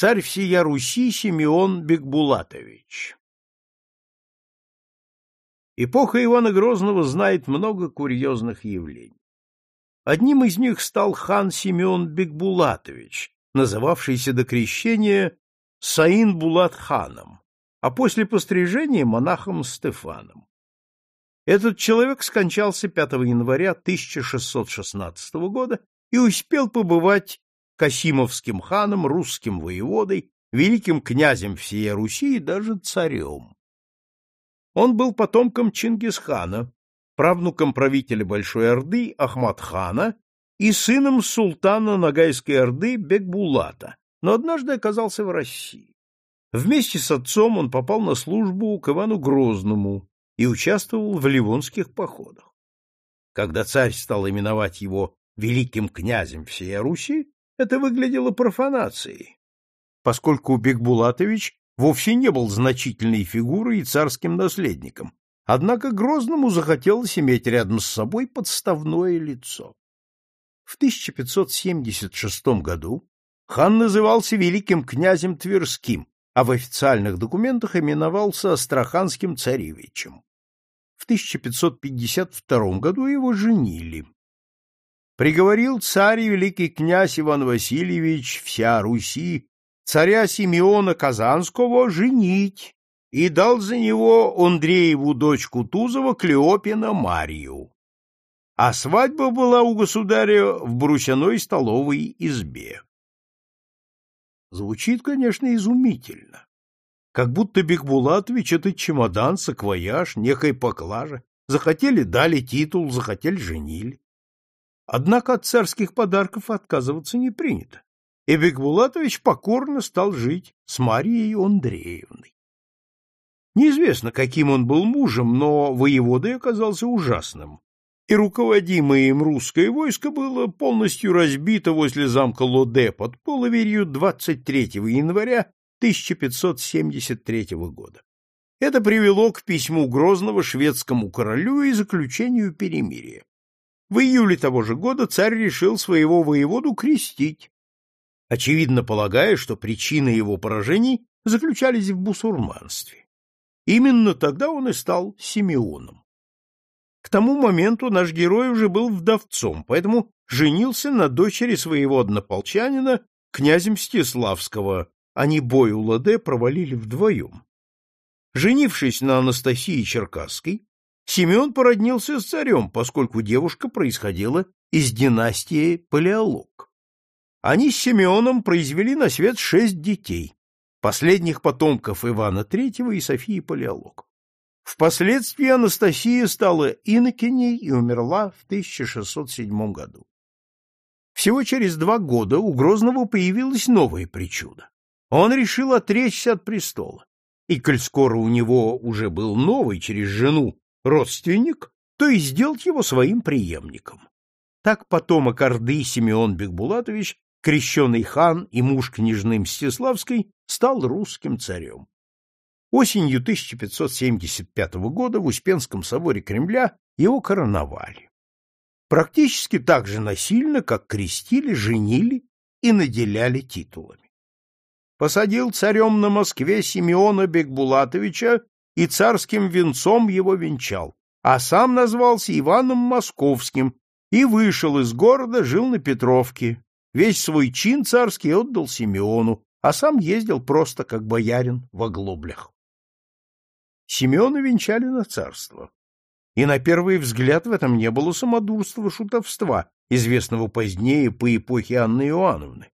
Царь всея Руси Симеон Бекбулатович Эпоха Ивана Грозного знает много курьезных явлений. Одним из них стал хан Симеон Бекбулатович, называвшийся до крещения Саин Булат ханом, а после пострижения монахом Стефаном. Этот человек скончался 5 января 1616 года и успел побывать Касимовским ханом, русским воеводой, великим князем всей Руси и даже царем. Он был потомком Чингисхана, правнуком правителя Большой Орды Ахмад-хана и сыном султана Ногайской Орды Бекбулата, но однажды оказался в России. Вместе с отцом он попал на службу к Ивану Грозному и участвовал в ливонских походах. Когда царь стал именовать его великим князем всей Руси, это выглядело профанацией, поскольку Бекбулатович вовсе не был значительной фигурой и царским наследником, однако Грозному захотелось иметь рядом с собой подставное лицо. В 1576 году хан назывался великим князем Тверским, а в официальных документах именовался Астраханским царевичем. В 1552 году его женили. Приговорил царь и великий князь Иван Васильевич вся Руси царя Симеона Казанского женить и дал за него Андрееву дочку Тузова Клеопина Марию. А свадьба была у государя в брусяной столовой избе. Звучит, конечно, изумительно. Как будто Бекбулатович — это чемодан, саквояж, некая поклажа. Захотели — дали титул, захотели — женили. Однако от царских подарков отказываться не принято и Бекбулатович покорно стал жить с Марией Андреевной. Неизвестно, каким он был мужем, но воеводой оказался ужасным, и руководимое им русское войско было полностью разбито возле замка Лоде под Половерью 23 января 1573 года. Это привело к письму Грозного шведскому королю и заключению перемирия. В июле того же года царь решил своего воеводу крестить, очевидно полагая, что причины его поражений заключались в бусурманстве. Именно тогда он и стал Симеоном. К тому моменту наш герой уже был вдовцом, поэтому женился на дочери своего однополчанина, князя Мстиславского, они бой у Ладе провалили вдвоем. Женившись на Анастасии Черкасской, Симеон породнился с царем, поскольку девушка происходила из династии Палеолог. Они с Симеоном произвели на свет шесть детей, последних потомков Ивана III и Софии Палеолог. Впоследствии Анастасия стала инокиней и умерла в 1607 году. Всего через два года у Грозного появилась новая причуда. Он решил отречься от престола. И, коль скоро у него уже был новый через жену родственник, то и сделать его своим преемником. Так потомок Орды Симеон Бекбулатович крещеный хан и муж княжны Мстиславской, стал русским царем. Осенью 1575 года в Успенском соборе Кремля его короновали. Практически так же насильно, как крестили, женили и наделяли титулами. Посадил царем на Москве Симеона Бекбулатовича и царским венцом его венчал, а сам назвался Иваном Московским и вышел из города, жил на Петровке, Весь свой чин царский отдал Симеону, а сам ездил просто как боярин в оглоблях. Симеона венчали на царство. И на первый взгляд в этом не было самодурства шутовства, известного позднее по эпохе Анны Иоанновны.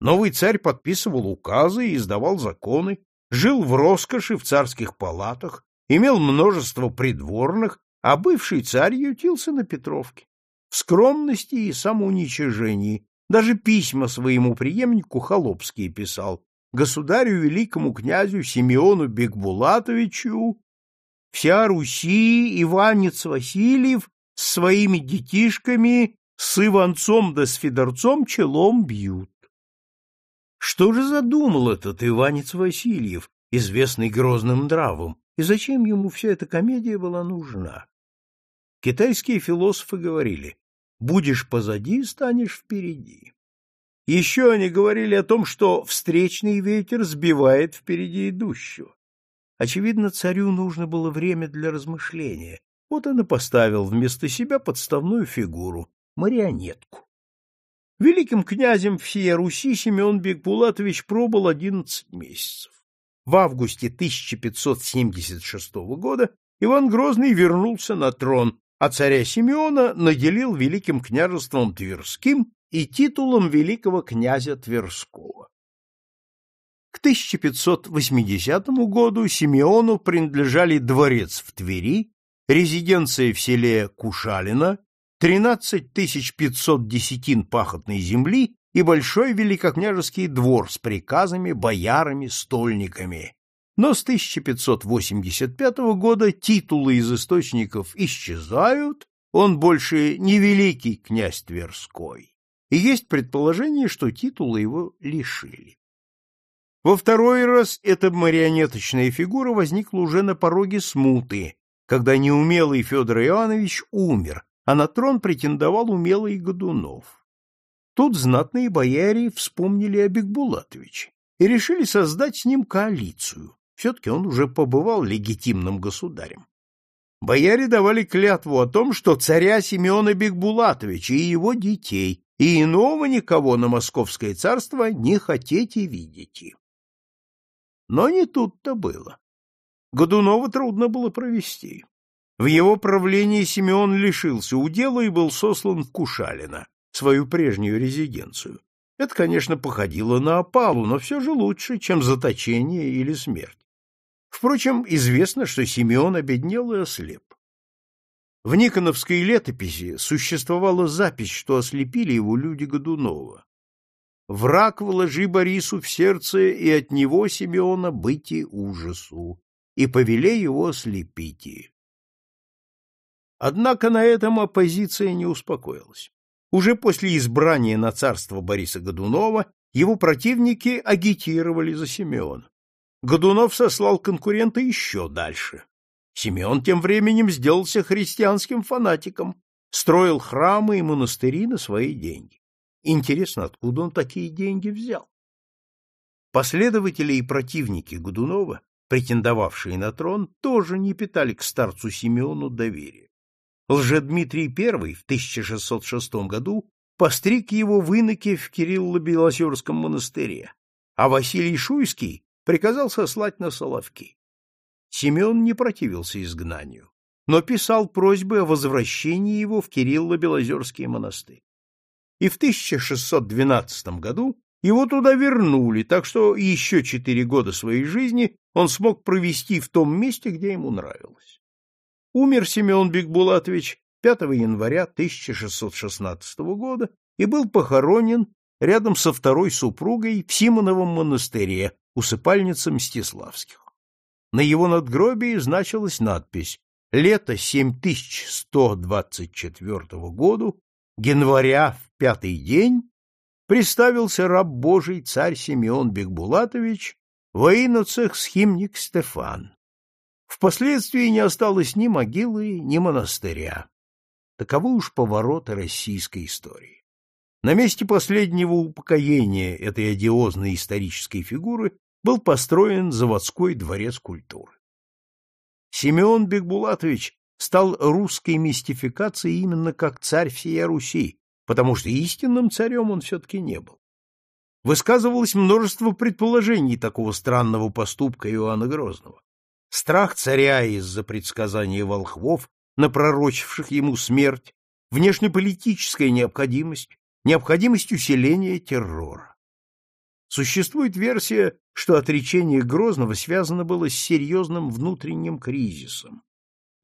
Новый царь подписывал указы и издавал законы, жил в роскоши в царских палатах, имел множество придворных, а бывший царь ютился на Петровке, в скромности и самоуничижении, даже письма своему преемнику Холопский писал, государю великому князю Симеону Бекбулатовичу, вся Руси, Иванец Васильев с своими детишками, с Иванцом да с Федорцом челом бьют. Что же задумал этот Иванец Васильев, известный грозным нравом, и зачем ему вся эта комедия была нужна? Китайские философы говорили, Будешь позади, станешь впереди. Еще они говорили о том, что встречный ветер сбивает впереди идущего. Очевидно, царю нужно было время для размышления. Вот он и поставил вместо себя подставную фигуру — марионетку. Великим князем всей Руси Семен Бекбулатович пробыл одиннадцать месяцев. В августе 1576 года Иван Грозный вернулся на трон, а царя Симеона наделил великим княжеством Тверским и титулом великого князя Тверского. К 1580 году Симеону принадлежали дворец в Твери, резиденция в селе Кушалино, 13 500 десятин пахотной земли и большой великокняжеский двор с приказами, боярами, стольниками. Но с 1585 года титулы из источников исчезают, он больше не великий князь Тверской, и есть предположение, что титулы его лишили. Во второй раз эта марионеточная фигура возникла уже на пороге смуты, когда неумелый Федор Иоаннович умер, а на трон претендовал умелый Годунов. Тут знатные бояре вспомнили о Бекбулатовиче и решили создать с ним коалицию. Все-таки он уже побывал легитимным государем. Бояре давали клятву о том, что царя Симеона Бекбулатовича и его детей, и иного никого на московское царство не хотите видеть. Но не тут-то было. Годунова трудно было провести. В его правлении Симеон лишился удела и был сослан в Кушалино, свою прежнюю резиденцию. Это, конечно, походило на опалу, но все же лучше, чем заточение или смерть. Впрочем, известно, что Симеон обеднел и ослеп. В Никоновской летописи существовала запись, что ослепили его люди Годунова. «Враг вложи Борису в сердце, и от него, Симеона, быти ужасу, и повелей его ослепите». Однако на этом оппозиция не успокоилась. Уже после избрания на царство Бориса Годунова его противники агитировали за Симеона. Годунов сослал конкурента еще дальше. Симеон тем временем сделался христианским фанатиком, строил храмы и монастыри на свои деньги. Интересно, откуда он такие деньги взял? Последователи и противники Годунова, претендовавшие на трон, тоже не питали к старцу Симеону доверия. Лжедмитрий I в 1606 году постриг его в иноке в Кирилло-Белозерском монастыре, а Василий Шуйский приказал сослать на Соловки. Семен не противился изгнанию, но писал просьбы о возвращении его в Кирилло-Белозерский монастырь. И в 1612 году его туда вернули, так что еще четыре года своей жизни он смог провести в том месте, где ему нравилось. Умер Семен Бекбулатович 5 января 1616 года и был похоронен рядом со второй супругой в Симоновом монастыре, усыпальнице Мстиславских. На его надгробии значилась надпись «Лето 7124 году, января в пятый день, приставился раб Божий царь Симеон Бекбулатович, воиноцех схимник Стефан. Впоследствии не осталось ни могилы, ни монастыря. Таковы уж повороты российской истории. На месте последнего упокоения этой одиозной исторической фигуры был построен заводской дворец культуры. Симеон Бекбулатович стал русской мистификацией именно как царь всей Руси, потому что истинным царем он все-таки не был. Высказывалось множество предположений такого странного поступка Иоанна Грозного страх царя из-за предсказания волхвов, напророчивших ему смерть, внешнеполитическая необходимость, необходимость усиления террора. Существует версия, что отречение Грозного связано было с серьезным внутренним кризисом.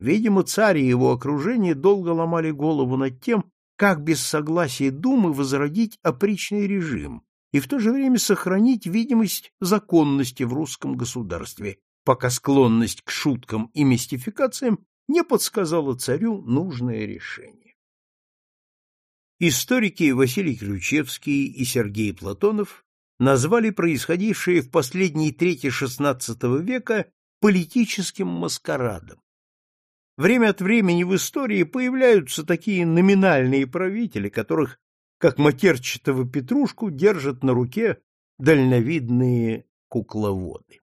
Видимо, царь и его окружение долго ломали голову над тем, как без согласия Думы возродить опричный режим и в то же время сохранить видимость законности в русском государстве, пока склонность к шуткам и мистификациям не подсказала царю нужное решение. Историки Василий Ключевский и Сергей Платонов назвали происходившее в последней трети XVI века политическим маскарадом. Время от времени в истории появляются такие номинальные правители, которых как матерчатого петрушку держат на руке дальновидные кукловоды.